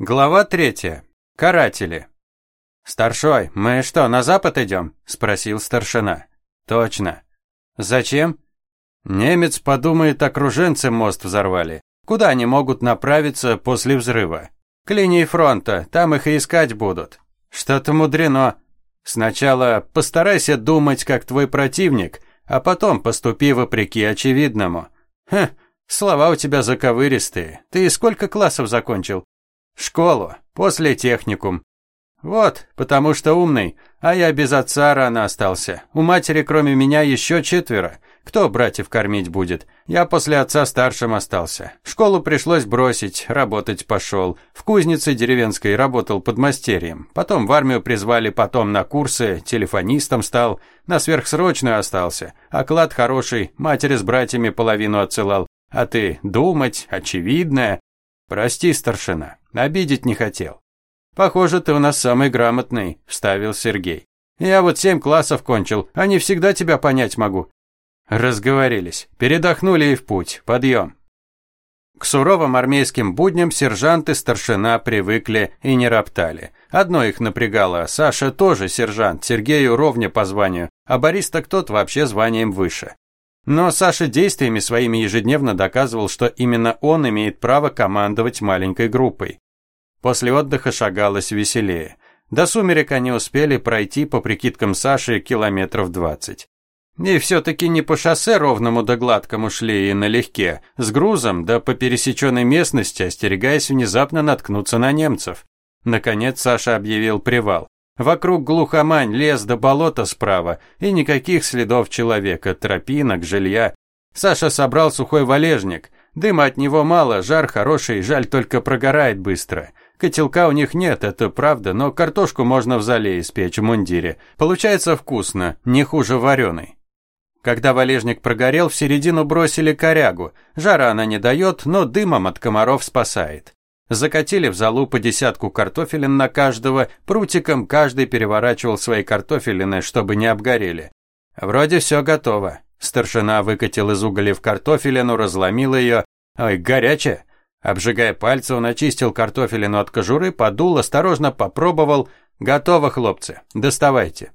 Глава третья. Каратели. «Старшой, мы что, на запад идем?» – спросил старшина. «Точно». «Зачем?» «Немец подумает, окруженцы мост взорвали. Куда они могут направиться после взрыва?» «К линии фронта, там их и искать будут». «Что-то мудрено. Сначала постарайся думать, как твой противник, а потом поступи вопреки очевидному». «Хм, слова у тебя заковыристые. Ты сколько классов закончил?» Школу, после техникум. Вот, потому что умный, а я без отца рано остался. У матери кроме меня еще четверо. Кто братьев кормить будет? Я после отца старшим остался. Школу пришлось бросить, работать пошел. В кузнице деревенской работал под мастерьем. Потом в армию призвали, потом на курсы, телефонистом стал. На сверхсрочную остался. Оклад хороший, матери с братьями половину отсылал. А ты думать, очевидное. Прости, старшина, обидеть не хотел. Похоже, ты у нас самый грамотный, вставил Сергей. Я вот семь классов кончил, а не всегда тебя понять могу. Разговорились, передохнули и в путь, подъем. К суровым армейским будням сержант и старшина привыкли и не роптали. Одно их напрягало, Саша тоже сержант, Сергею ровня по званию, а Борис так тот вообще званием выше. Но Саша действиями своими ежедневно доказывал, что именно он имеет право командовать маленькой группой. После отдыха шагалось веселее. До сумерек они успели пройти, по прикидкам Саши, километров двадцать. И все-таки не по шоссе ровному да гладкому шли и налегке, с грузом, да по пересеченной местности, остерегаясь внезапно наткнуться на немцев. Наконец Саша объявил привал. Вокруг глухомань, лес до болота справа, и никаких следов человека, тропинок, жилья. Саша собрал сухой валежник. Дыма от него мало, жар хороший, жаль только прогорает быстро. Котелка у них нет, это правда, но картошку можно в зале испечь в мундире. Получается вкусно, не хуже вареной. Когда валежник прогорел, в середину бросили корягу. Жара она не дает, но дымом от комаров спасает. Закатили в залу по десятку картофелин на каждого, прутиком каждый переворачивал свои картофелины, чтобы не обгорели. Вроде все готово. Старшина выкатил из уголев картофелину, разломил ее. Ой, горячая. Обжигая пальцы, он очистил картофелину от кожуры, подул, осторожно попробовал. Готово, хлопцы, доставайте.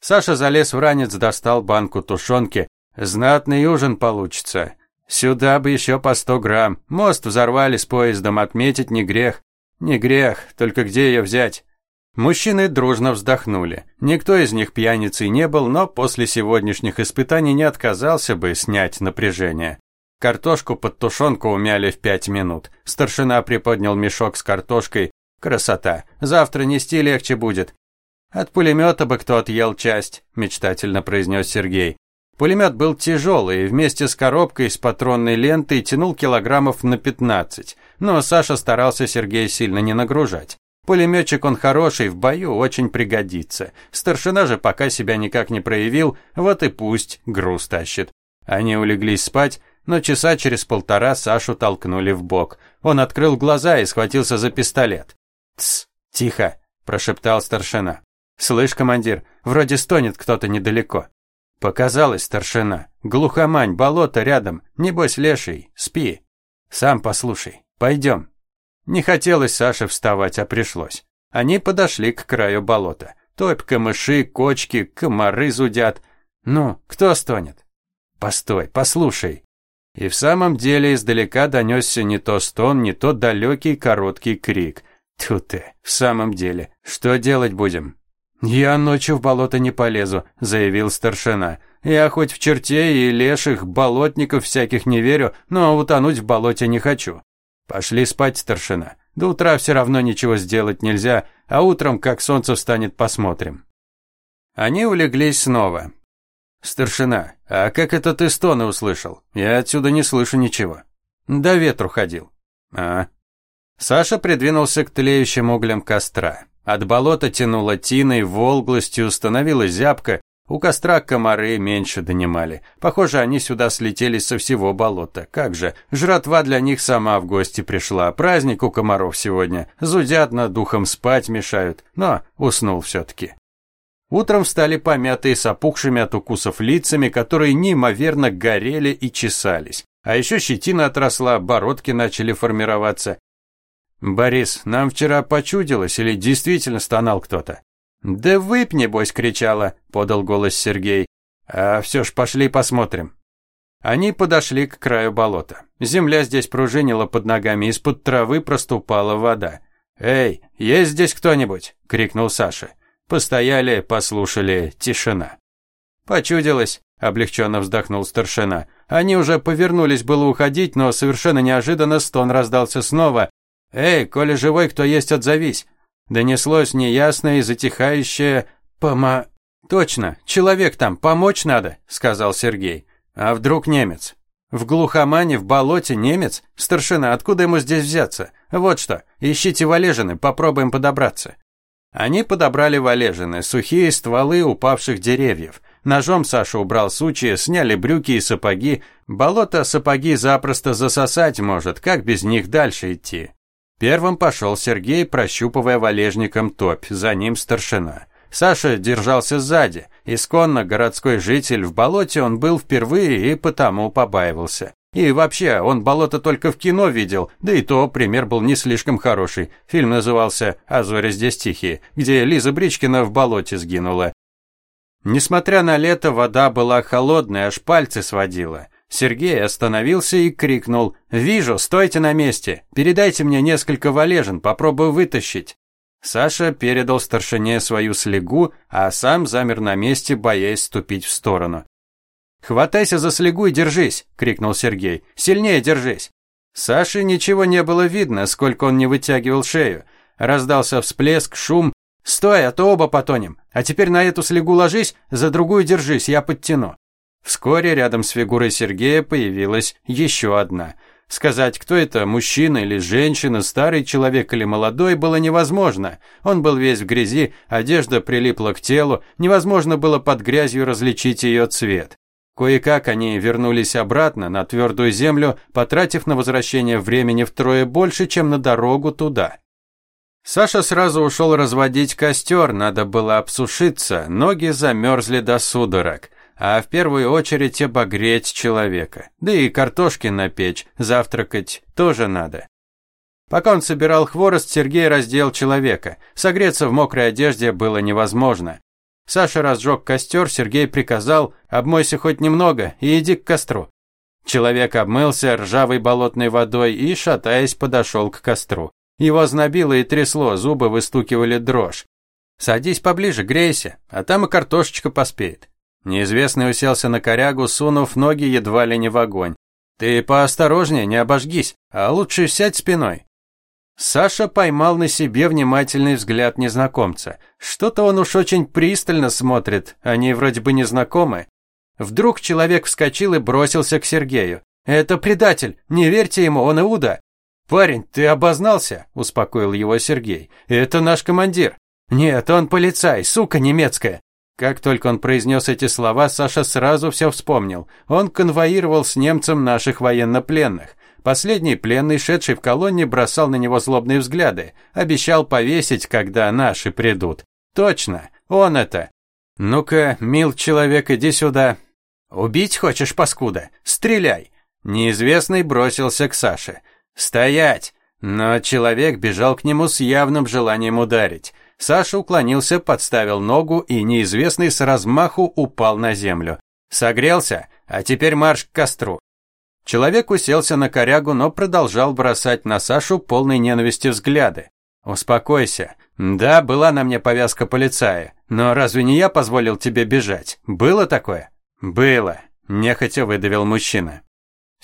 Саша залез в ранец, достал банку тушенки. Знатный ужин получится. Сюда бы еще по сто грамм. Мост взорвали с поездом, отметить не грех. Не грех, только где ее взять? Мужчины дружно вздохнули. Никто из них пьяницей не был, но после сегодняшних испытаний не отказался бы снять напряжение. Картошку под тушенку умяли в пять минут. Старшина приподнял мешок с картошкой. Красота. Завтра нести легче будет. От пулемета бы кто отъел часть, мечтательно произнес Сергей. Пулемет был тяжелый вместе с коробкой с патронной лентой тянул килограммов на 15, но Саша старался Сергея сильно не нагружать. Пулеметчик он хороший, в бою очень пригодится. Старшина же пока себя никак не проявил, вот и пусть груз тащит. Они улеглись спать, но часа через полтора Сашу толкнули в бок. Он открыл глаза и схватился за пистолет. «Тсс, тихо», – прошептал старшина. «Слышь, командир, вроде стонет кто-то недалеко». Показалось, старшина. Глухомань, болото рядом. Небось, леший. Спи. Сам послушай. Пойдем. Не хотелось Саше вставать, а пришлось. Они подошли к краю болота. Топь, камыши, кочки, комары зудят. Ну, кто стонет? Постой, послушай. И в самом деле издалека донесся не то стон, не то далекий короткий крик. Тьфу ты, в самом деле, что делать будем? «Я ночью в болото не полезу», – заявил старшина. «Я хоть в черте и леших, болотников всяких не верю, но утонуть в болоте не хочу». «Пошли спать, старшина. До утра все равно ничего сделать нельзя, а утром, как солнце встанет, посмотрим». Они улеглись снова. «Старшина, а как это ты стоны услышал? Я отсюда не слышу ничего». «До ветру ходил». «А». Саша придвинулся к тлеющим углям костра. От болота тянуло тиной, волглостью, становилась зябка. У костра комары меньше донимали. Похоже, они сюда слетелись со всего болота. Как же, жратва для них сама в гости пришла. Праздник у комаров сегодня. Зудят над духом спать мешают. Но уснул все-таки. Утром встали помятые с опухшими от укусов лицами, которые неимоверно горели и чесались. А еще щетина отросла, бородки начали формироваться. «Борис, нам вчера почудилось или действительно стонал кто-то?» «Да выпь, небось!» – кричала, – подал голос Сергей. «А все ж пошли посмотрим». Они подошли к краю болота. Земля здесь пружинила под ногами, из-под травы проступала вода. «Эй, есть здесь кто-нибудь?» – крикнул Саша. Постояли, послушали, тишина. «Почудилось», – облегченно вздохнул старшина. Они уже повернулись было уходить, но совершенно неожиданно стон раздался снова. «Эй, коли живой кто есть, отзовись!» Донеслось неясное и затихающее «пома...» «Точно, человек там, помочь надо», – сказал Сергей. «А вдруг немец?» «В глухомане, в болоте немец? Старшина, откуда ему здесь взяться? Вот что, ищите валежины, попробуем подобраться». Они подобрали валежины, сухие стволы упавших деревьев. Ножом Саша убрал сучья, сняли брюки и сапоги. Болото сапоги запросто засосать может, как без них дальше идти? Первым пошел Сергей, прощупывая валежником топь, за ним старшина. Саша держался сзади. Исконно городской житель, в болоте он был впервые и потому побаивался. И вообще, он болото только в кино видел, да и то пример был не слишком хороший. Фильм назывался «А зори здесь тихие», где Лиза Бричкина в болоте сгинула. Несмотря на лето, вода была холодная, аж пальцы сводила. Сергей остановился и крикнул «Вижу, стойте на месте! Передайте мне несколько валежин, попробую вытащить!» Саша передал старшине свою слегу, а сам замер на месте, боясь ступить в сторону. «Хватайся за слегу и держись!» – крикнул Сергей. «Сильнее держись!» Саше ничего не было видно, сколько он не вытягивал шею. Раздался всплеск, шум. «Стой, а то оба потонем! А теперь на эту слегу ложись, за другую держись, я подтяну!» Вскоре рядом с фигурой Сергея появилась еще одна. Сказать, кто это, мужчина или женщина, старый человек или молодой, было невозможно. Он был весь в грязи, одежда прилипла к телу, невозможно было под грязью различить ее цвет. Кое-как они вернулись обратно на твердую землю, потратив на возвращение времени втрое больше, чем на дорогу туда. Саша сразу ушел разводить костер, надо было обсушиться, ноги замерзли до судорог а в первую очередь обогреть человека. Да и картошки напечь, завтракать тоже надо. Пока он собирал хворост, Сергей раздел человека. Согреться в мокрой одежде было невозможно. Саша разжег костер, Сергей приказал «обмойся хоть немного и иди к костру». Человек обмылся ржавой болотной водой и, шатаясь, подошел к костру. Его знобило и трясло, зубы выстукивали дрожь. «Садись поближе, грейся, а там и картошечка поспеет». Неизвестный уселся на корягу, сунув ноги едва ли не в огонь. «Ты поосторожнее, не обожгись, а лучше сядь спиной». Саша поймал на себе внимательный взгляд незнакомца. Что-то он уж очень пристально смотрит, они вроде бы не знакомы. Вдруг человек вскочил и бросился к Сергею. «Это предатель, не верьте ему, он Иуда». «Парень, ты обознался?» – успокоил его Сергей. «Это наш командир». «Нет, он полицай, сука немецкая. Как только он произнес эти слова, Саша сразу все вспомнил. Он конвоировал с немцем наших военнопленных. Последний пленный, шедший в колонне, бросал на него злобные взгляды. Обещал повесить, когда наши придут. Точно, он это. Ну-ка, мил человек, иди сюда. Убить хочешь, паскуда? Стреляй. Неизвестный бросился к Саше. Стоять! Но человек бежал к нему с явным желанием ударить. Саша уклонился, подставил ногу, и неизвестный с размаху упал на землю. Согрелся, а теперь марш к костру. Человек уселся на корягу, но продолжал бросать на Сашу полной ненависти взгляды. «Успокойся. Да, была на мне повязка полицая, но разве не я позволил тебе бежать? Было такое?» «Было», – нехотя выдавил мужчина.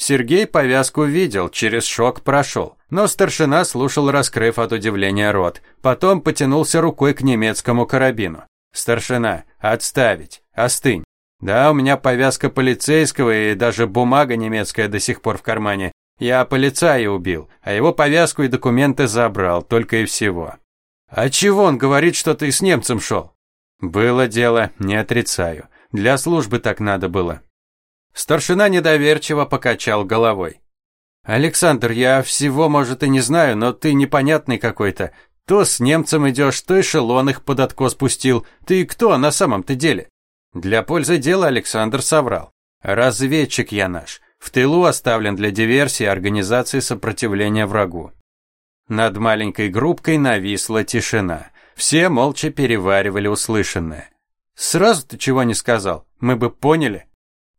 Сергей повязку видел, через шок прошел, но старшина слушал, раскрыв от удивления рот. Потом потянулся рукой к немецкому карабину. «Старшина, отставить, остынь. Да, у меня повязка полицейского и даже бумага немецкая до сих пор в кармане. Я полицая убил, а его повязку и документы забрал, только и всего». «А чего он говорит, что ты с немцем шел?» «Было дело, не отрицаю. Для службы так надо было. Старшина недоверчиво покачал головой. «Александр, я всего, может, и не знаю, но ты непонятный какой-то. То с немцем идешь, то эшелон их под откос пустил. Ты кто на самом-то деле?» Для пользы дела Александр соврал. «Разведчик я наш. В тылу оставлен для диверсии организации сопротивления врагу». Над маленькой группкой нависла тишина. Все молча переваривали услышанное. «Сразу ты чего не сказал? Мы бы поняли».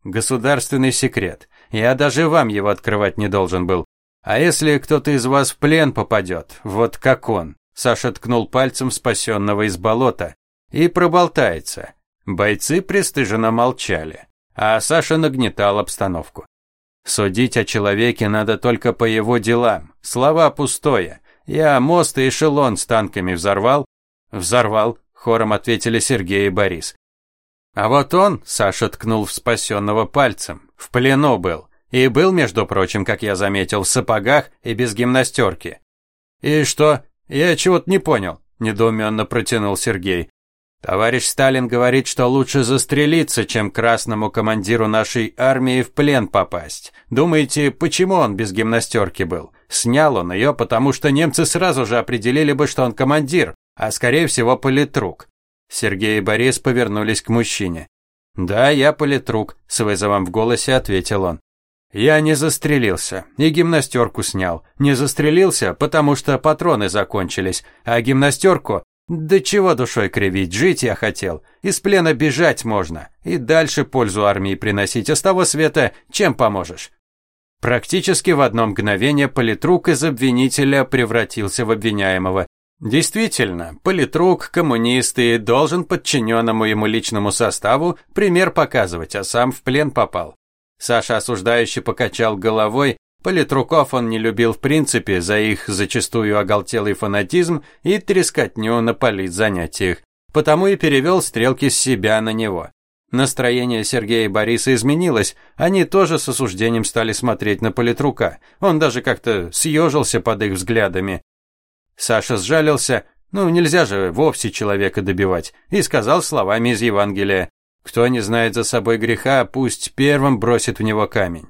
«Государственный секрет. Я даже вам его открывать не должен был. А если кто-то из вас в плен попадет, вот как он?» Саша ткнул пальцем спасенного из болота. «И проболтается». Бойцы пристыженно молчали, а Саша нагнетал обстановку. Судить о человеке надо только по его делам. Слова пустое. Я мост и эшелон с танками взорвал. Взорвал, хором ответили Сергей и Борис. А вот он, Саша ткнул в спасенного пальцем, в плену был. И был, между прочим, как я заметил, в сапогах и без гимнастерки. И что? Я чего-то не понял, недоуменно протянул Сергей. Товарищ Сталин говорит, что лучше застрелиться, чем красному командиру нашей армии в плен попасть. Думаете, почему он без гимнастерки был? Снял он ее, потому что немцы сразу же определили бы, что он командир, а скорее всего политрук. Сергей и Борис повернулись к мужчине. «Да, я политрук», – с вызовом в голосе ответил он. «Я не застрелился и гимнастерку снял. Не застрелился, потому что патроны закончились, а гимнастерку да чего душой кривить, жить я хотел. Из плена бежать можно. И дальше пользу армии приносить, а с того света чем поможешь? Практически в одно мгновение политрук из обвинителя превратился в обвиняемого. Действительно, политрук, коммунист и должен подчиненному ему личному составу пример показывать, а сам в плен попал. Саша осуждающе покачал головой, Политруков он не любил в принципе за их зачастую оголтелый фанатизм и трескотню на политзанятиях, потому и перевел стрелки с себя на него. Настроение Сергея и Бориса изменилось, они тоже с осуждением стали смотреть на политрука, он даже как-то съежился под их взглядами. Саша сжалился, ну нельзя же вовсе человека добивать, и сказал словами из Евангелия, «Кто не знает за собой греха, пусть первым бросит в него камень».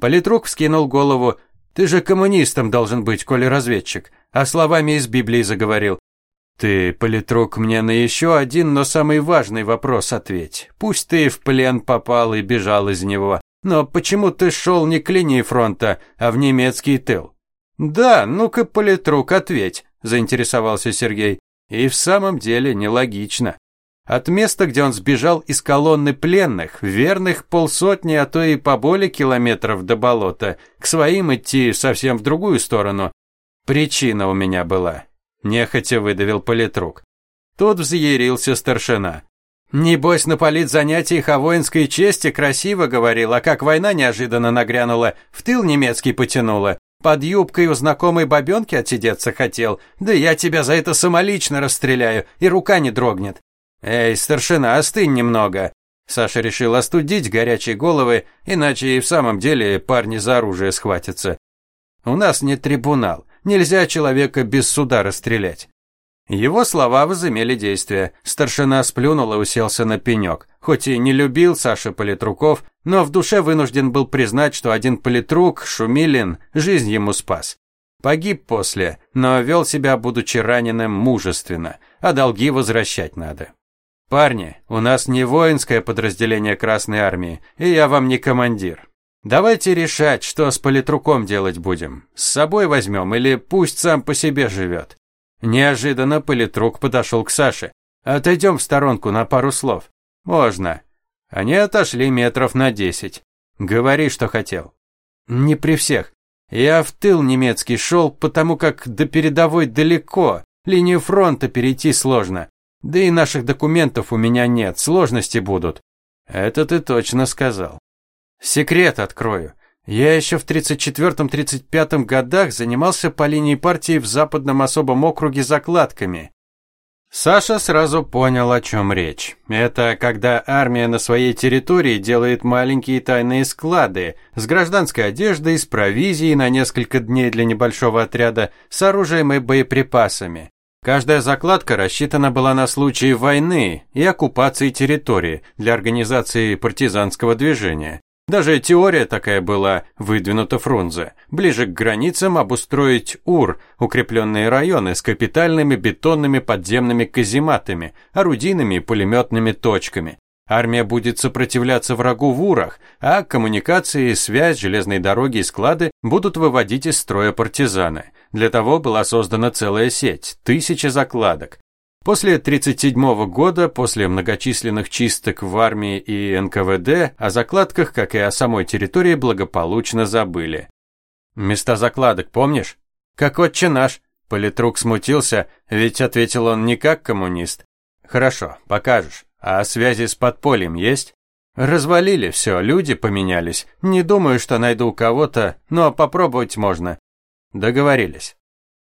Политрук вскинул голову. «Ты же коммунистом должен быть, коли разведчик», а словами из Библии заговорил. «Ты, политрук, мне на еще один, но самый важный вопрос ответь. Пусть ты в плен попал и бежал из него, но почему ты шел не к линии фронта, а в немецкий тыл?» «Да, ну-ка, политрук, ответь», – заинтересовался Сергей. «И в самом деле нелогично. От места, где он сбежал из колонны пленных, верных полсотни, а то и поболее километров до болота, к своим идти совсем в другую сторону. Причина у меня была. Нехотя выдавил политрук. Тут взъярился старшина. Небось, на политзанятиях о воинской чести красиво говорил, а как война неожиданно нагрянула, в тыл немецкий потянула. Под юбкой у знакомой бабенки отсидеться хотел. Да я тебя за это самолично расстреляю, и рука не дрогнет. «Эй, старшина, остынь немного!» Саша решил остудить горячие головы, иначе и в самом деле парни за оружие схватятся. «У нас не трибунал, нельзя человека без суда расстрелять». Его слова возымели действие. Старшина сплюнул и уселся на пенек. Хоть и не любил Саша Политруков, но в душе вынужден был признать, что один политрук, Шумилин, жизнь ему спас. Погиб после, но вел себя, будучи раненым, мужественно, а долги возвращать надо. «Парни, у нас не воинское подразделение Красной Армии, и я вам не командир. Давайте решать, что с политруком делать будем. С собой возьмем или пусть сам по себе живет». Неожиданно политрук подошел к Саше. «Отойдем в сторонку на пару слов». «Можно». Они отошли метров на десять. «Говори, что хотел». «Не при всех. Я в тыл немецкий шел, потому как до передовой далеко, линию фронта перейти сложно. Да и наших документов у меня нет, сложности будут. Это ты точно сказал. Секрет открою. Я еще в 34-35 годах занимался по линии партии в Западном особом округе закладками. Саша сразу понял, о чем речь. Это когда армия на своей территории делает маленькие тайные склады с гражданской одеждой, с провизией на несколько дней для небольшого отряда, с оружием и боеприпасами. Каждая закладка рассчитана была на случай войны и оккупации территории для организации партизанского движения. Даже теория такая была выдвинута Фрунзе. Ближе к границам обустроить УР, укрепленные районы с капитальными бетонными подземными казематами, орудийными и пулеметными точками. Армия будет сопротивляться врагу в Урах, а коммуникации, связь, железные дороги и склады будут выводить из строя партизаны. Для того была создана целая сеть, тысячи закладок. После 1937 года, после многочисленных чисток в армии и НКВД, о закладках, как и о самой территории, благополучно забыли. Места закладок помнишь? Как отче наш. Политрук смутился, ведь ответил он не как коммунист. Хорошо, покажешь. А связи с подпольем есть? Развалили все, люди поменялись. Не думаю, что найду кого-то, но попробовать можно. Договорились.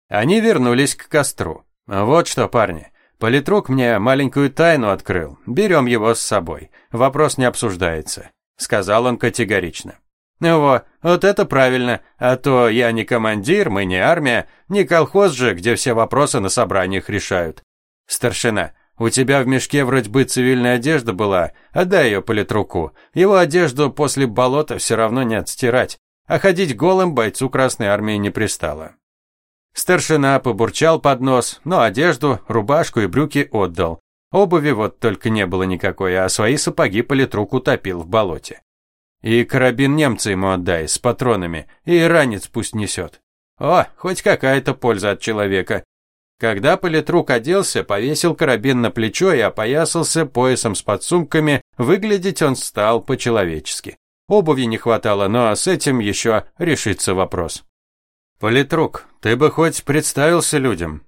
Они вернулись к костру. Вот что, парни, Политрук мне маленькую тайну открыл. Берем его с собой. Вопрос не обсуждается», — сказал он категорично. «Ну во, вот это правильно, а то я не командир, мы не армия, не колхоз же, где все вопросы на собраниях решают. Старшина, у тебя в мешке вроде бы цивильная одежда была, отдай ее политруку. Его одежду после болота все равно не отстирать, а ходить голым бойцу Красной Армии не пристало. Старшина побурчал под нос, но одежду, рубашку и брюки отдал. Обуви вот только не было никакой, а свои сапоги политрук утопил в болоте. И карабин немца ему отдай с патронами, и ранец пусть несет. О, хоть какая-то польза от человека. Когда политрук оделся, повесил карабин на плечо и опоясался поясом с подсумками, выглядеть он стал по-человечески. Обуви не хватало, но с этим еще решится вопрос. «Политрук, ты бы хоть представился людям?»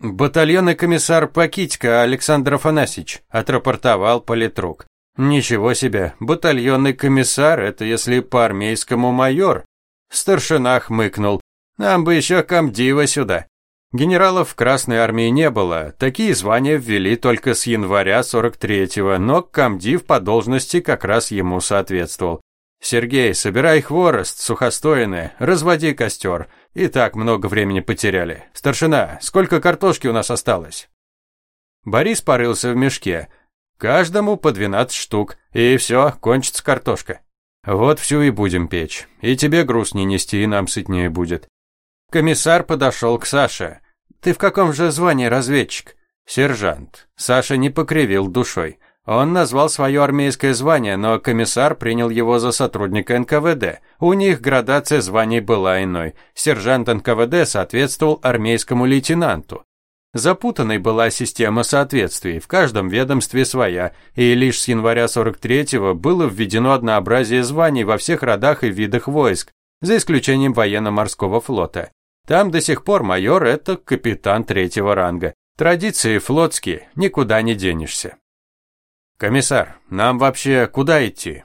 «Батальонный комиссар Пакитько Александр Афанасьевич», – отрапортовал политрук. «Ничего себе, батальонный комиссар – это если по-армейскому майор». Старшина хмыкнул. «Нам бы еще комдива сюда». Генералов в Красной армии не было, такие звания ввели только с января 43-го, но комдив по должности как раз ему соответствовал. «Сергей, собирай хворост, сухостойные, разводи костер. И так много времени потеряли. Старшина, сколько картошки у нас осталось?» Борис порылся в мешке. Каждому по 12 штук, и все, кончится картошка. Вот всю и будем печь. И тебе груз не нести, и нам сытнее будет. Комиссар подошел к Саше. «Ты в каком же звании разведчик?» «Сержант». Саша не покривил душой. Он назвал свое армейское звание, но комиссар принял его за сотрудника НКВД. У них градация званий была иной. Сержант НКВД соответствовал армейскому лейтенанту. Запутанной была система соответствий, в каждом ведомстве своя, и лишь с января 43-го было введено однообразие званий во всех родах и видах войск, за исключением военно-морского флота. Там до сих пор майор – это капитан третьего ранга. Традиции флотские, никуда не денешься. «Комиссар, нам вообще куда идти?»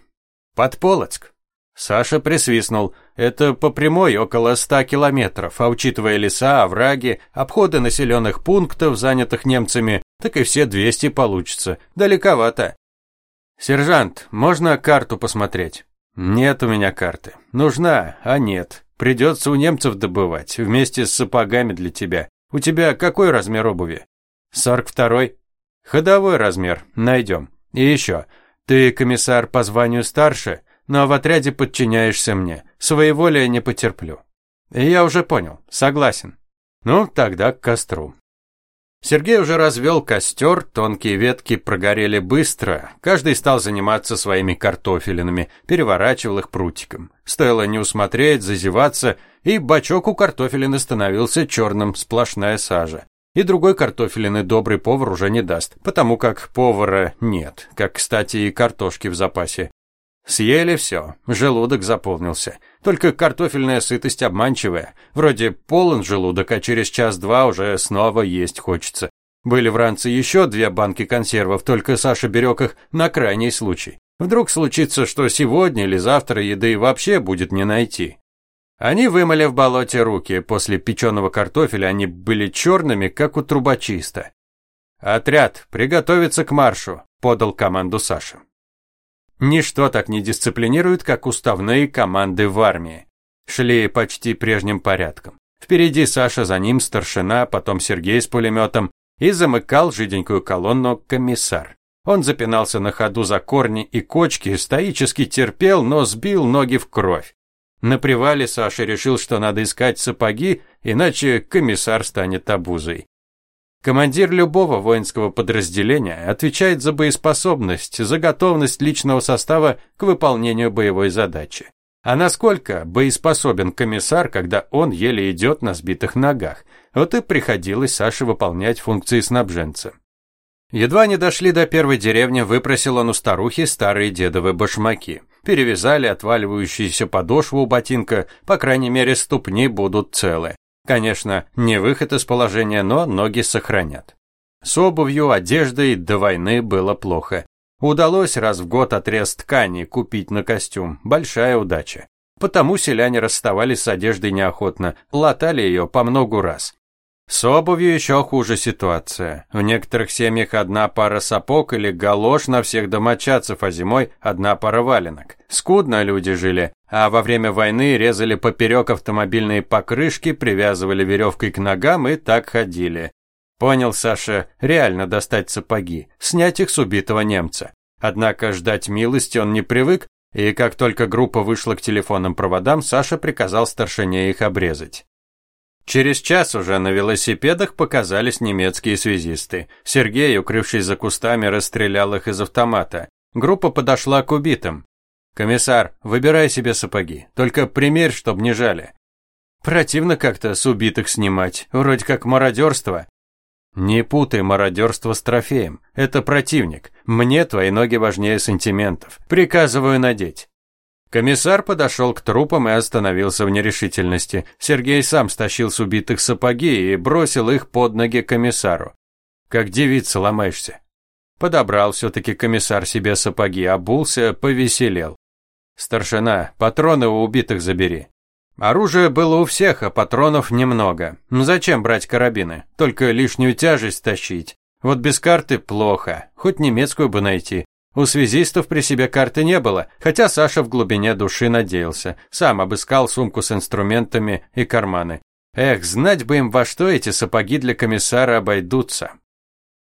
«Под Полоцк». Саша присвистнул. «Это по прямой около ста километров, а учитывая леса, овраги, обходы населенных пунктов, занятых немцами, так и все двести получится. Далековато». «Сержант, можно карту посмотреть?» «Нет у меня карты. Нужна, а нет. Придется у немцев добывать, вместе с сапогами для тебя. У тебя какой размер обуви?» «Сорок второй». «Ходовой размер. Найдем». И еще, ты комиссар по званию старше, но в отряде подчиняешься мне. Своеволия не потерплю. И я уже понял, согласен. Ну, тогда к костру. Сергей уже развел костер, тонкие ветки прогорели быстро, каждый стал заниматься своими картофелинами, переворачивал их прутиком. Стоило не усмотреть, зазеваться, и бачок у картофелины становился черным, сплошная сажа. И другой картофелины добрый повар уже не даст, потому как повара нет, как, кстати, и картошки в запасе. Съели все, желудок заполнился. Только картофельная сытость обманчивая. Вроде полон желудок, а через час-два уже снова есть хочется. Были в ранце еще две банки консервов, только Саша берег их на крайний случай. Вдруг случится, что сегодня или завтра еды вообще будет не найти. Они вымыли в болоте руки, после печеного картофеля они были черными, как у трубочиста. «Отряд, приготовиться к маршу», – подал команду Саша. Ничто так не дисциплинирует, как уставные команды в армии. Шли почти прежним порядком. Впереди Саша, за ним старшина, потом Сергей с пулеметом, и замыкал жиденькую колонну комиссар. Он запинался на ходу за корни и кочки, стоически терпел, но сбил ноги в кровь. На привале Саша решил, что надо искать сапоги, иначе комиссар станет обузой. Командир любого воинского подразделения отвечает за боеспособность, за готовность личного состава к выполнению боевой задачи. А насколько боеспособен комиссар, когда он еле идет на сбитых ногах? Вот и приходилось Саше выполнять функции снабженца. Едва не дошли до первой деревни, выпросил он у старухи старые дедовы башмаки. Перевязали отваливающуюся подошву у ботинка, по крайней мере, ступни будут целы. Конечно, не выход из положения, но ноги сохранят. С обувью, одеждой до войны было плохо. Удалось раз в год отрез ткани купить на костюм. Большая удача. Потому селяне расставались с одеждой неохотно, латали ее по многу раз. С обувью еще хуже ситуация. В некоторых семьях одна пара сапог или галош на всех домочадцев, а зимой одна пара валенок. Скудно люди жили, а во время войны резали поперек автомобильные покрышки, привязывали веревкой к ногам и так ходили. Понял Саша, реально достать сапоги, снять их с убитого немца. Однако ждать милости он не привык, и как только группа вышла к телефонным проводам, Саша приказал старшине их обрезать. Через час уже на велосипедах показались немецкие связисты. Сергей, укрывшись за кустами, расстрелял их из автомата. Группа подошла к убитым. «Комиссар, выбирай себе сапоги, только примерь, чтоб не жали». Противно как-то с убитых снимать, вроде как мародерство. Не путай мародерство с трофеем. Это противник. Мне твои ноги важнее сантиментов. Приказываю надеть. Комиссар подошел к трупам и остановился в нерешительности. Сергей сам стащил с убитых сапоги и бросил их под ноги комиссару. Как девица ломаешься. Подобрал все-таки комиссар себе сапоги, обулся, повеселел. Старшина, патроны у убитых забери. Оружие было у всех, а патронов немного. Зачем брать карабины? Только лишнюю тяжесть тащить. Вот без карты плохо, хоть немецкую бы найти. У связистов при себе карты не было, хотя Саша в глубине души надеялся. Сам обыскал сумку с инструментами и карманы. Эх, знать бы им, во что эти сапоги для комиссара обойдутся.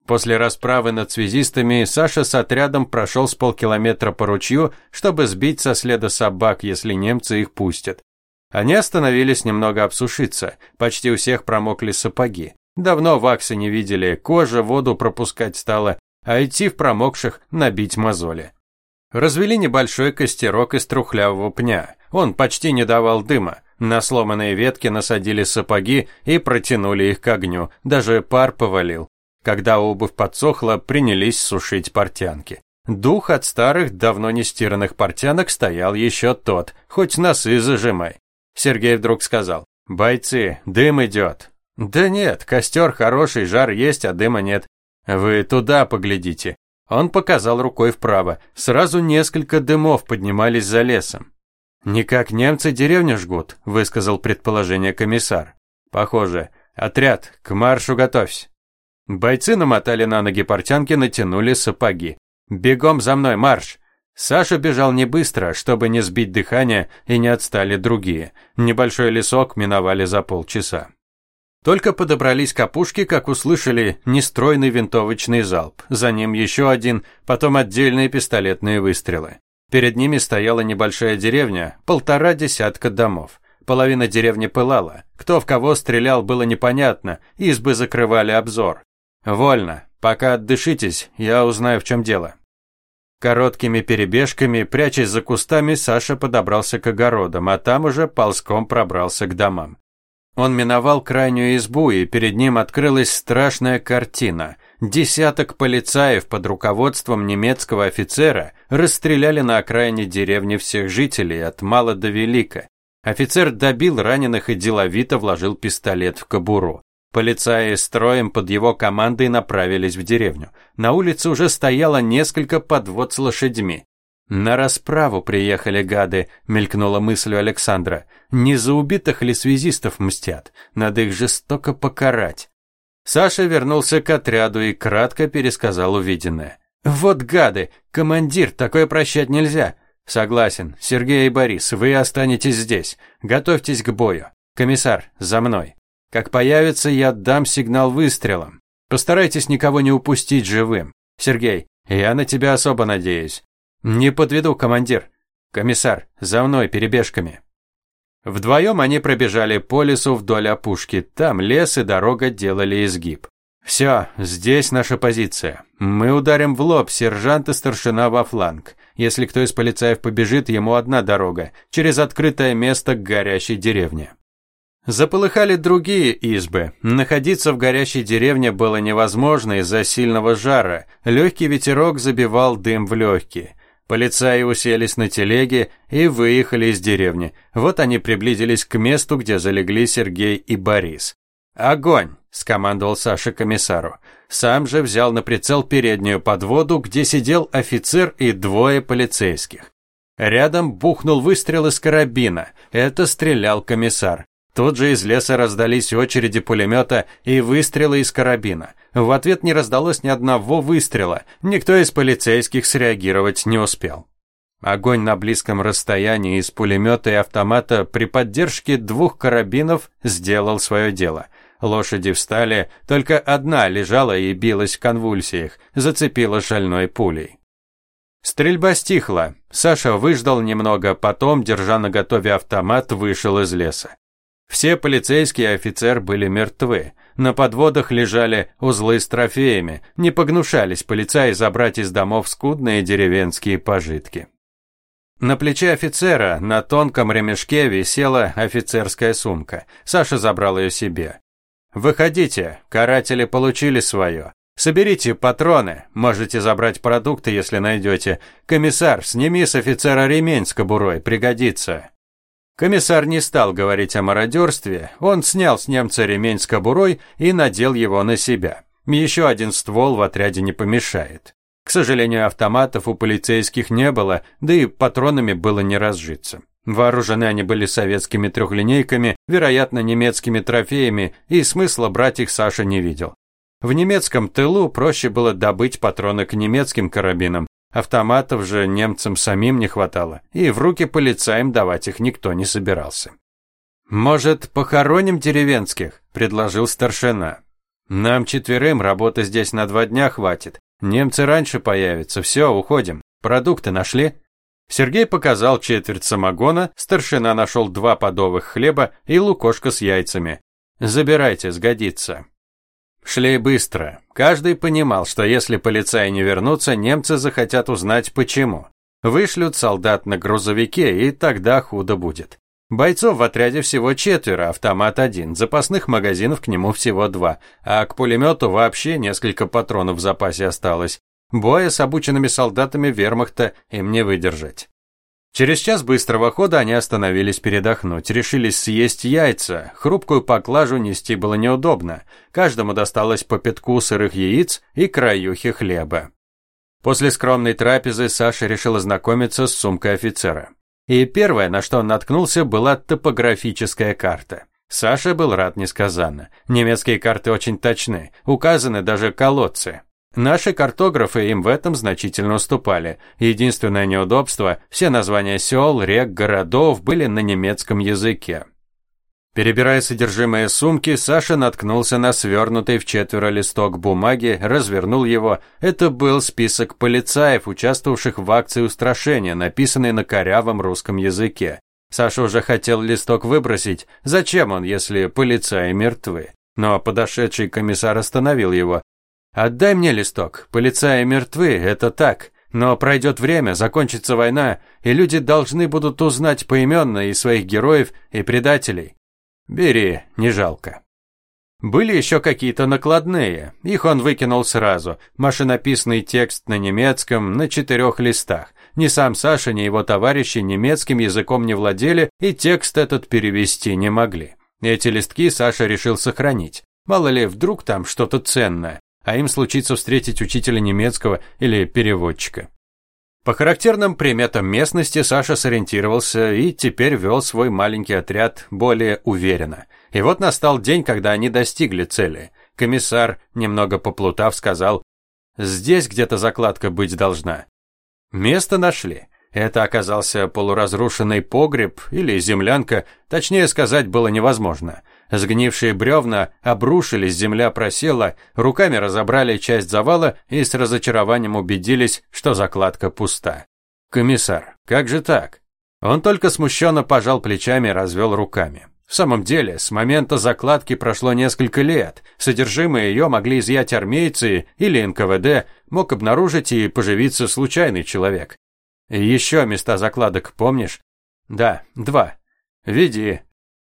После расправы над связистами Саша с отрядом прошел с полкилометра по ручью, чтобы сбить со следа собак, если немцы их пустят. Они остановились немного обсушиться, почти у всех промокли сапоги. Давно ваксы не видели, кожа воду пропускать стала, а идти в промокших набить мозоли. Развели небольшой костерок из трухлявого пня. Он почти не давал дыма. На сломанные ветки насадили сапоги и протянули их к огню. Даже пар повалил. Когда обувь подсохла, принялись сушить портянки. Дух от старых, давно не стиранных портянок стоял еще тот, хоть носы зажимай. Сергей вдруг сказал, «Бойцы, дым идет». «Да нет, костер хороший, жар есть, а дыма нет. «Вы туда поглядите». Он показал рукой вправо. Сразу несколько дымов поднимались за лесом. «Никак немцы деревню жгут», – высказал предположение комиссар. «Похоже. Отряд, к маршу готовься». Бойцы намотали на ноги портянки, натянули сапоги. «Бегом за мной, марш!» Саша бежал не быстро, чтобы не сбить дыхание, и не отстали другие. Небольшой лесок миновали за полчаса. Только подобрались к опушке, как услышали нестройный винтовочный залп. За ним еще один, потом отдельные пистолетные выстрелы. Перед ними стояла небольшая деревня, полтора десятка домов. Половина деревни пылала. Кто в кого стрелял, было непонятно, избы закрывали обзор. «Вольно. Пока отдышитесь, я узнаю, в чем дело». Короткими перебежками, прячась за кустами, Саша подобрался к огородам, а там уже ползком пробрался к домам. Он миновал крайнюю избу, и перед ним открылась страшная картина. Десяток полицаев под руководством немецкого офицера расстреляли на окраине деревни всех жителей от мала до велика. Офицер добил раненых и деловито вложил пистолет в кобуру. Полицаи строем под его командой направились в деревню. На улице уже стояло несколько подвод с лошадьми. «На расправу приехали гады», — мелькнула мысль у Александра. «Не за убитых ли связистов мстят? Надо их жестоко покарать». Саша вернулся к отряду и кратко пересказал увиденное. «Вот гады! Командир, такое прощать нельзя!» «Согласен. Сергей и Борис, вы останетесь здесь. Готовьтесь к бою. Комиссар, за мной. Как появится, я дам сигнал выстрелом. Постарайтесь никого не упустить живым. Сергей, я на тебя особо надеюсь. «Не подведу, командир. Комиссар, за мной перебежками». Вдвоем они пробежали по лесу вдоль опушки. Там лес и дорога делали изгиб. «Все, здесь наша позиция. Мы ударим в лоб, сержант и старшина во фланг. Если кто из полицаев побежит, ему одна дорога – через открытое место к горящей деревне. Заполыхали другие избы. Находиться в горящей деревне было невозможно из-за сильного жара. Легкий ветерок забивал дым в легкие. Полицаи уселись на телеге и выехали из деревни. Вот они приблизились к месту, где залегли Сергей и Борис. «Огонь!» – скомандовал Саша комиссару. Сам же взял на прицел переднюю подводу, где сидел офицер и двое полицейских. Рядом бухнул выстрел из карабина. Это стрелял комиссар. Тут же из леса раздались очереди пулемета и выстрелы из карабина. В ответ не раздалось ни одного выстрела. Никто из полицейских среагировать не успел. Огонь на близком расстоянии из пулемета и автомата при поддержке двух карабинов сделал свое дело. Лошади встали, только одна лежала и билась в конвульсиях, зацепила шальной пулей. Стрельба стихла. Саша выждал немного, потом, держа наготове автомат, вышел из леса. Все полицейские и офицер были мертвы. На подводах лежали узлы с трофеями, не погнушались полицаи забрать из домов скудные деревенские пожитки. На плече офицера на тонком ремешке висела офицерская сумка. Саша забрал ее себе. «Выходите, каратели получили свое. Соберите патроны, можете забрать продукты, если найдете. Комиссар, сними с офицера ремень с кобурой, пригодится». Комиссар не стал говорить о мародерстве, он снял с немца ремень с кобурой и надел его на себя. Еще один ствол в отряде не помешает. К сожалению, автоматов у полицейских не было, да и патронами было не разжиться. Вооружены они были советскими трехлинейками, вероятно, немецкими трофеями, и смысла брать их Саша не видел. В немецком тылу проще было добыть патроны к немецким карабинам, Автоматов же немцам самим не хватало, и в руки полицаям давать их никто не собирался. «Может, похороним деревенских?» – предложил старшина. «Нам четверым работы здесь на два дня хватит. Немцы раньше появятся, все, уходим. Продукты нашли?» Сергей показал четверть самогона, старшина нашел два подовых хлеба и лукошко с яйцами. «Забирайте, сгодится». Шли быстро. Каждый понимал, что если полицаи не вернутся, немцы захотят узнать почему. Вышлют солдат на грузовике, и тогда худо будет. Бойцов в отряде всего четверо, автомат один, запасных магазинов к нему всего два, а к пулемету вообще несколько патронов в запасе осталось. Боя с обученными солдатами вермахта им не выдержать. Через час быстрого хода они остановились передохнуть, решились съесть яйца. Хрупкую поклажу нести было неудобно. Каждому досталось по пятку сырых яиц и краюхи хлеба. После скромной трапезы Саша решил ознакомиться с сумкой офицера. И первое, на что он наткнулся, была топографическая карта. Саша был рад несказанно. Немецкие карты очень точны, указаны даже колодцы. Наши картографы им в этом значительно уступали. Единственное неудобство – все названия сел, рек, городов были на немецком языке. Перебирая содержимое сумки, Саша наткнулся на свернутый в четверо листок бумаги, развернул его. Это был список полицаев, участвовавших в акции устрашения, написанный на корявом русском языке. Саша уже хотел листок выбросить. Зачем он, если полицаи мертвы? Но подошедший комиссар остановил его. Отдай мне листок. Полицаи мертвы, это так. Но пройдет время, закончится война, и люди должны будут узнать поименно и своих героев, и предателей. Бери, не жалко. Были еще какие-то накладные. Их он выкинул сразу. Машинописный текст на немецком, на четырех листах. Ни сам Саша, ни его товарищи немецким языком не владели, и текст этот перевести не могли. Эти листки Саша решил сохранить. Мало ли, вдруг там что-то ценное а им случится встретить учителя немецкого или переводчика. По характерным приметам местности Саша сориентировался и теперь вел свой маленький отряд более уверенно. И вот настал день, когда они достигли цели. Комиссар, немного поплутав, сказал, «Здесь где-то закладка быть должна». Место нашли. Это оказался полуразрушенный погреб или землянка, точнее сказать было невозможно. Сгнившие бревна обрушились, земля просела, руками разобрали часть завала и с разочарованием убедились, что закладка пуста. «Комиссар, как же так?» Он только смущенно пожал плечами и развел руками. В самом деле, с момента закладки прошло несколько лет. Содержимое ее могли изъять армейцы или НКВД, мог обнаружить и поживиться случайный человек. Еще места закладок помнишь? Да, два. Веди.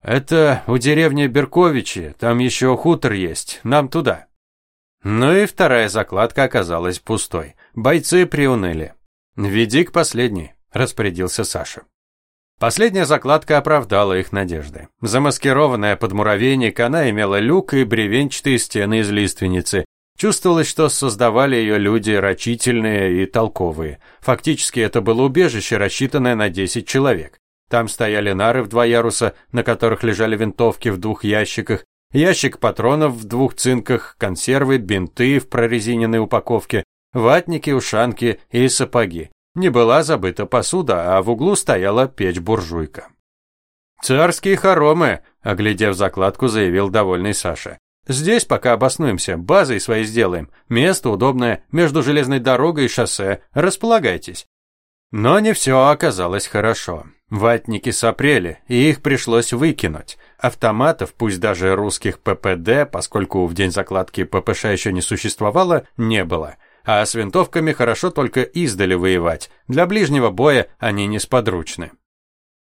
Это у деревни Берковичи, там еще хутор есть, нам туда. Ну и вторая закладка оказалась пустой. Бойцы приуныли. «Веди к последней», – распорядился Саша. Последняя закладка оправдала их надежды. Замаскированная под муравейник, она имела люк и бревенчатые стены из лиственницы. Чувствовалось, что создавали ее люди рачительные и толковые. Фактически это было убежище, рассчитанное на 10 человек. Там стояли нары в два яруса, на которых лежали винтовки в двух ящиках, ящик патронов в двух цинках, консервы, бинты в прорезиненной упаковке, ватники, ушанки и сапоги. Не была забыта посуда, а в углу стояла печь-буржуйка. «Царские хоромы», – оглядев закладку, заявил довольный Саша. «Здесь пока обоснуемся, базой своей сделаем. Место удобное, между железной дорогой и шоссе. Располагайтесь». Но не все оказалось хорошо. Ватники сопрели, и их пришлось выкинуть. Автоматов, пусть даже русских ППД, поскольку в день закладки ППШ еще не существовало, не было а с винтовками хорошо только издали воевать. Для ближнего боя они несподручны.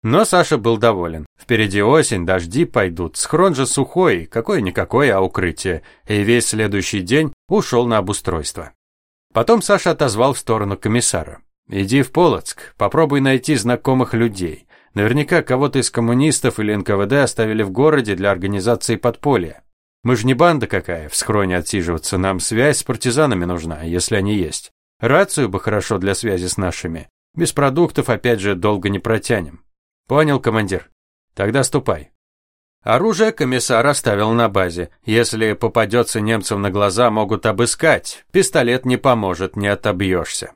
Но Саша был доволен. Впереди осень, дожди пойдут, схрон же сухой, какое-никакое, а укрытие, и весь следующий день ушел на обустройство. Потом Саша отозвал в сторону комиссара. «Иди в Полоцк, попробуй найти знакомых людей. Наверняка кого-то из коммунистов или НКВД оставили в городе для организации подполья. Мы же не банда какая, в схроне отсиживаться. Нам связь с партизанами нужна, если они есть. Рацию бы хорошо для связи с нашими. Без продуктов, опять же, долго не протянем. Понял, командир? Тогда ступай. Оружие комиссар оставил на базе. Если попадется немцам на глаза, могут обыскать. Пистолет не поможет, не отобьешься.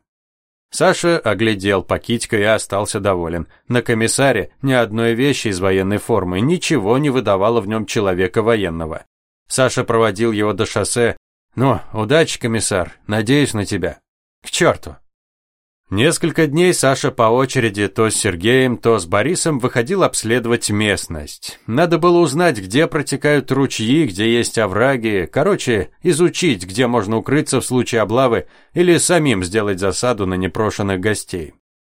Саша оглядел Пакитька и остался доволен. На комиссаре ни одной вещи из военной формы, ничего не выдавало в нем человека военного. Саша проводил его до шоссе. «Ну, удачи, комиссар, надеюсь на тебя». «К черту». Несколько дней Саша по очереди то с Сергеем, то с Борисом выходил обследовать местность. Надо было узнать, где протекают ручьи, где есть овраги, короче, изучить, где можно укрыться в случае облавы или самим сделать засаду на непрошенных гостей.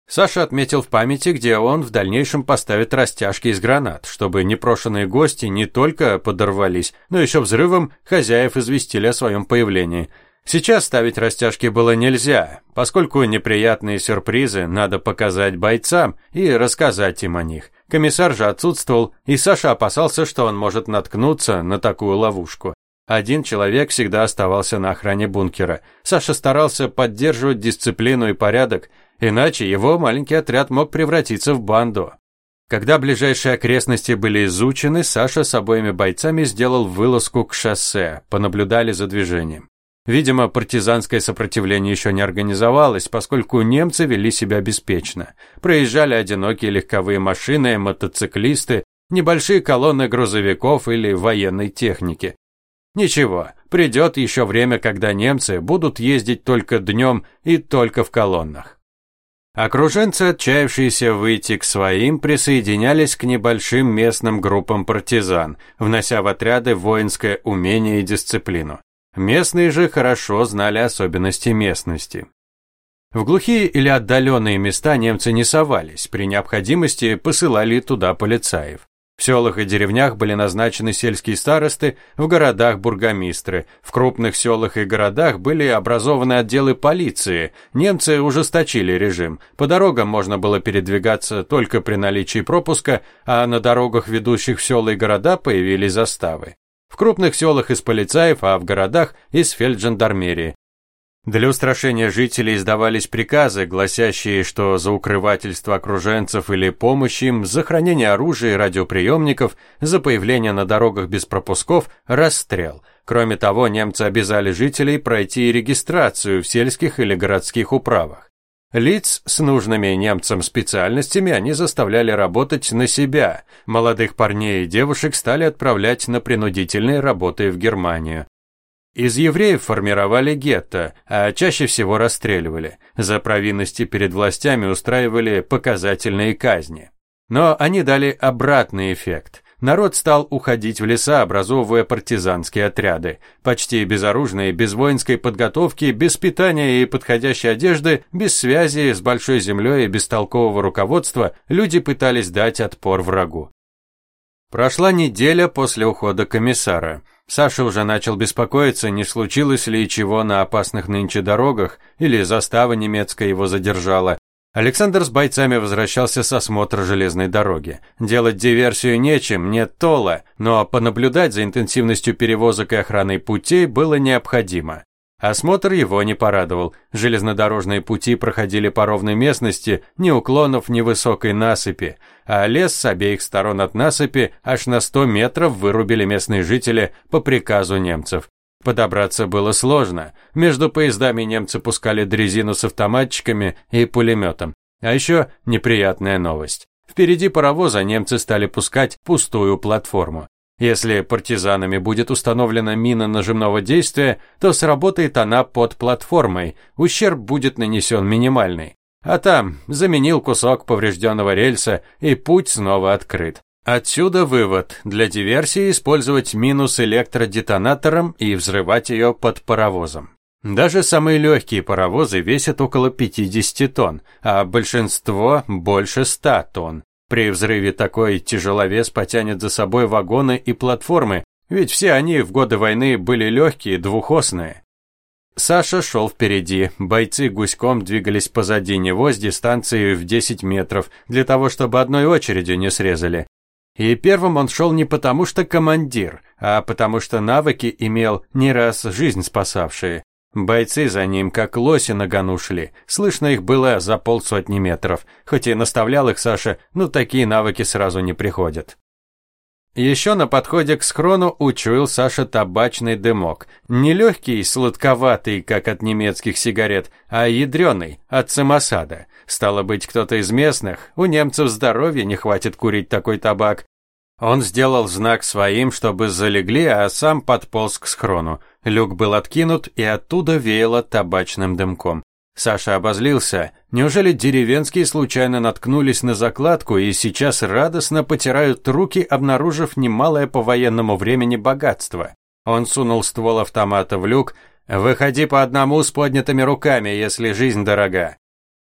Саша отметил в памяти, где он в дальнейшем поставит растяжки из гранат, чтобы непрошенные гости не только подорвались, но еще взрывом хозяев известили о своем появлении. Сейчас ставить растяжки было нельзя, поскольку неприятные сюрпризы надо показать бойцам и рассказать им о них. Комиссар же отсутствовал, и Саша опасался, что он может наткнуться на такую ловушку. Один человек всегда оставался на охране бункера. Саша старался поддерживать дисциплину и порядок, Иначе его маленький отряд мог превратиться в банду. Когда ближайшие окрестности были изучены, Саша с обоими бойцами сделал вылазку к шоссе, понаблюдали за движением. Видимо, партизанское сопротивление еще не организовалось, поскольку немцы вели себя беспечно. Проезжали одинокие легковые машины, мотоциклисты, небольшие колонны грузовиков или военной техники. Ничего, придет еще время, когда немцы будут ездить только днем и только в колоннах. Окруженцы, отчаявшиеся выйти к своим, присоединялись к небольшим местным группам партизан, внося в отряды воинское умение и дисциплину. Местные же хорошо знали особенности местности. В глухие или отдаленные места немцы не совались, при необходимости посылали туда полицаев. В селах и деревнях были назначены сельские старосты, в городах бургомистры. В крупных селах и городах были образованы отделы полиции. Немцы ужесточили режим. По дорогам можно было передвигаться только при наличии пропуска, а на дорогах, ведущих в села и города, появились заставы. В крупных селах из полицаев, а в городах из фельджандармерии. Для устрашения жителей издавались приказы, гласящие, что за укрывательство окруженцев или помощь им, за хранение оружия и радиоприемников, за появление на дорогах без пропусков – расстрел. Кроме того, немцы обязали жителей пройти регистрацию в сельских или городских управах. Лиц с нужными немцам специальностями они заставляли работать на себя. Молодых парней и девушек стали отправлять на принудительные работы в Германию. Из евреев формировали гетто, а чаще всего расстреливали. За провинности перед властями устраивали показательные казни. Но они дали обратный эффект. Народ стал уходить в леса, образовывая партизанские отряды. Почти безоружные, без воинской подготовки, без питания и подходящей одежды, без связи с большой землей и без толкового руководства, люди пытались дать отпор врагу. Прошла неделя после ухода комиссара. Саша уже начал беспокоиться, не случилось ли чего на опасных нынче дорогах, или застава немецкая его задержала. Александр с бойцами возвращался с осмотра железной дороги. Делать диверсию нечем, нет тола, но понаблюдать за интенсивностью перевозок и охраной путей было необходимо. Осмотр его не порадовал. Железнодорожные пути проходили по ровной местности, ни уклонов, ни высокой насыпи, а лес с обеих сторон от насыпи аж на 100 метров вырубили местные жители по приказу немцев. Подобраться было сложно. Между поездами немцы пускали дрезину с автоматчиками и пулеметом. А еще неприятная новость. Впереди паровоза немцы стали пускать пустую платформу. Если партизанами будет установлена мина нажимного действия, то сработает она под платформой, ущерб будет нанесен минимальный. А там заменил кусок поврежденного рельса, и путь снова открыт. Отсюда вывод. Для диверсии использовать мину с электродетонатором и взрывать ее под паровозом. Даже самые легкие паровозы весят около 50 тонн, а большинство больше 100 тонн. При взрыве такой тяжеловес потянет за собой вагоны и платформы, ведь все они в годы войны были легкие, двухосные. Саша шел впереди, бойцы гуськом двигались позади него с дистанцией в 10 метров, для того, чтобы одной очередью не срезали. И первым он шел не потому, что командир, а потому что навыки имел не раз жизнь спасавшие. Бойцы за ним как лоси на гону шли, слышно их было за полсотни метров, хоть и наставлял их Саша, но такие навыки сразу не приходят. Еще на подходе к схрону учуял Саша табачный дымок. Не легкий, сладковатый, как от немецких сигарет, а ядреный, от самосада. Стало быть, кто-то из местных, у немцев здоровья не хватит курить такой табак, он сделал знак своим, чтобы залегли, а сам подполз к схрону. Люк был откинут, и оттуда веяло табачным дымком. Саша обозлился. Неужели деревенские случайно наткнулись на закладку и сейчас радостно потирают руки, обнаружив немалое по военному времени богатство? Он сунул ствол автомата в люк. «Выходи по одному с поднятыми руками, если жизнь дорога».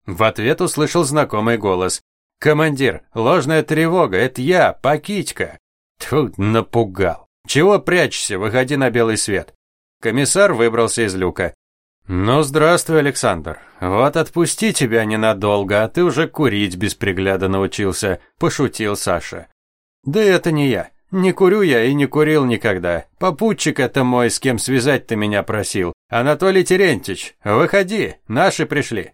В ответ услышал знакомый голос. «Командир, ложная тревога, это я, Пакитька». Тут напугал. «Чего прячешься, выходи на белый свет». Комиссар выбрался из люка. «Ну, здравствуй, Александр. Вот отпусти тебя ненадолго, а ты уже курить без пригляда научился», – пошутил Саша. «Да это не я. Не курю я и не курил никогда. Попутчик это мой, с кем связать ты меня просил. Анатолий Терентьевич, выходи, наши пришли».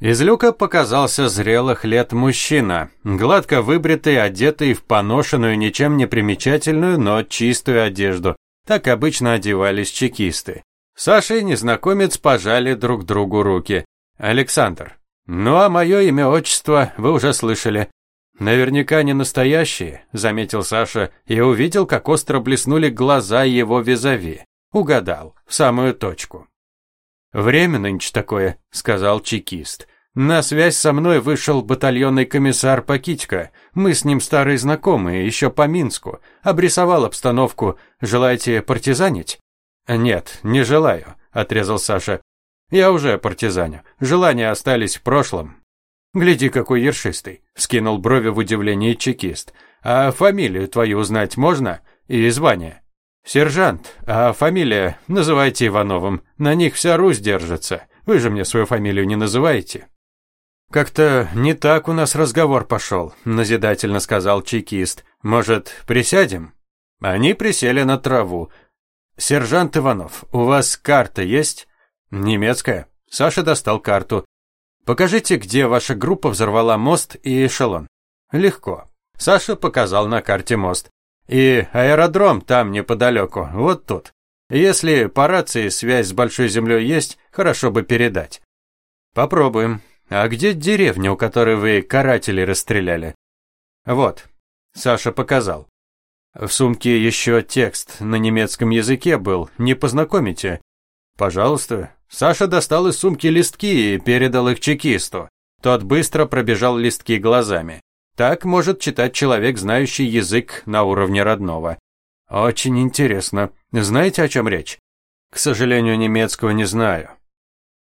Из люка показался зрелых лет мужчина, гладко выбритый, одетый в поношенную, ничем не примечательную, но чистую одежду. Так обычно одевались чекисты. Саша и незнакомец пожали друг другу руки. «Александр. Ну а мое имя, отчество вы уже слышали». «Наверняка не настоящие», — заметил Саша и увидел, как остро блеснули глаза его визави. Угадал, в самую точку. «Время нынче такое», — сказал чекист. «На связь со мной вышел батальонный комиссар Пакитько. Мы с ним старые знакомые, еще по Минску. Обрисовал обстановку. Желаете партизанить?» «Нет, не желаю», — отрезал Саша. «Я уже партизаню. Желания остались в прошлом». «Гляди, какой ершистый», — скинул брови в удивлении чекист. «А фамилию твою узнать можно? И звание?» «Сержант, а фамилия называйте Ивановым. На них вся Русь держится. Вы же мне свою фамилию не называете». «Как-то не так у нас разговор пошел», — назидательно сказал чекист. «Может, присядем?» Они присели на траву. «Сержант Иванов, у вас карта есть?» «Немецкая». Саша достал карту. «Покажите, где ваша группа взорвала мост и эшелон». «Легко». Саша показал на карте мост. И аэродром там неподалеку, вот тут. Если по рации связь с Большой Землей есть, хорошо бы передать. Попробуем. А где деревня, у которой вы каратели расстреляли? Вот. Саша показал. В сумке еще текст на немецком языке был, не познакомите? Пожалуйста. Саша достал из сумки листки и передал их чекисту. Тот быстро пробежал листки глазами. Так может читать человек, знающий язык на уровне родного. Очень интересно. Знаете, о чем речь? К сожалению, немецкого не знаю.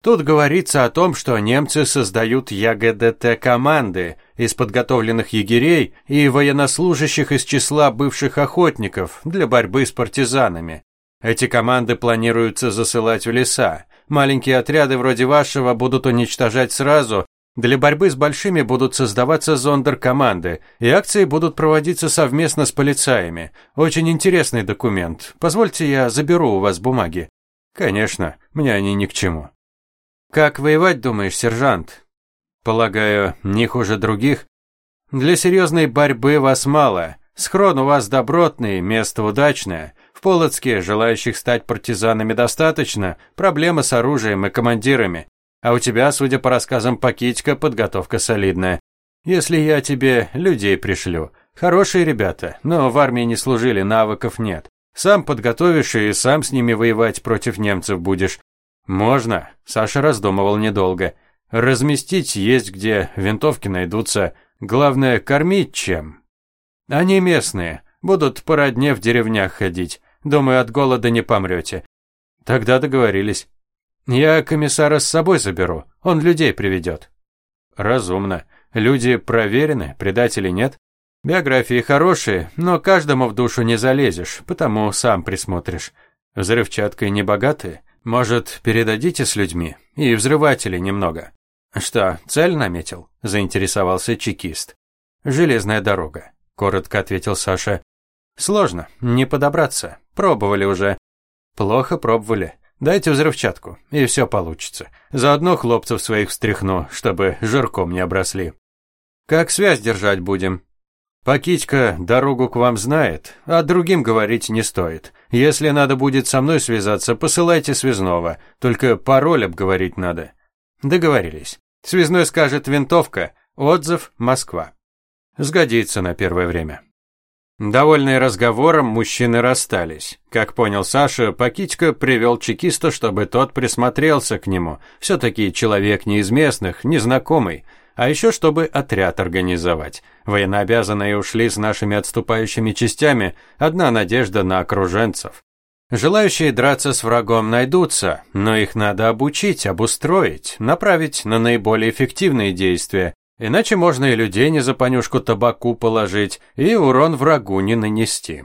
Тут говорится о том, что немцы создают ЯГДТ-команды из подготовленных егерей и военнослужащих из числа бывших охотников для борьбы с партизанами. Эти команды планируются засылать в леса. Маленькие отряды вроде вашего будут уничтожать сразу. Для борьбы с большими будут создаваться зондеркоманды, и акции будут проводиться совместно с полицаями. Очень интересный документ. Позвольте я заберу у вас бумаги. Конечно, мне они ни к чему. Как воевать, думаешь, сержант? Полагаю, не хуже других? Для серьезной борьбы вас мало. Схрон у вас добротный, место удачное. В Полоцке желающих стать партизанами достаточно, проблема с оружием и командирами. А у тебя, судя по рассказам Пакитька, подготовка солидная. Если я тебе людей пришлю. Хорошие ребята, но в армии не служили, навыков нет. Сам подготовишь и сам с ними воевать против немцев будешь. «Можно», – Саша раздумывал недолго. «Разместить есть где, винтовки найдутся. Главное, кормить чем». «Они местные, будут по родне в деревнях ходить. Думаю, от голода не помрете». «Тогда договорились». «Я комиссара с собой заберу, он людей приведет». «Разумно. Люди проверены, предателей нет. Биографии хорошие, но каждому в душу не залезешь, потому сам присмотришь. Взрывчаткой не богатые?» Может, передадите с людьми? И взрывателей немного. Что, цель наметил? Заинтересовался чекист. Железная дорога, коротко ответил Саша. Сложно, не подобраться. Пробовали уже. Плохо пробовали. Дайте взрывчатку, и все получится. Заодно хлопцев своих встряхну, чтобы жирком не обросли. Как связь держать будем? Пакитька дорогу к вам знает, а другим говорить не стоит. Если надо будет со мной связаться, посылайте связного, только пароль обговорить надо. Договорились. Связной скажет винтовка, отзыв Москва. Сгодится на первое время. Довольные разговором, мужчины расстались. Как понял Саша, Пакитька привел чекиста, чтобы тот присмотрелся к нему. Все-таки человек не из местных, незнакомый. А еще чтобы отряд организовать. Военнообязанные ушли с нашими отступающими частями, одна надежда на окруженцев. Желающие драться с врагом найдутся, но их надо обучить, обустроить, направить на наиболее эффективные действия. Иначе можно и людей не за понюшку табаку положить, и урон врагу не нанести.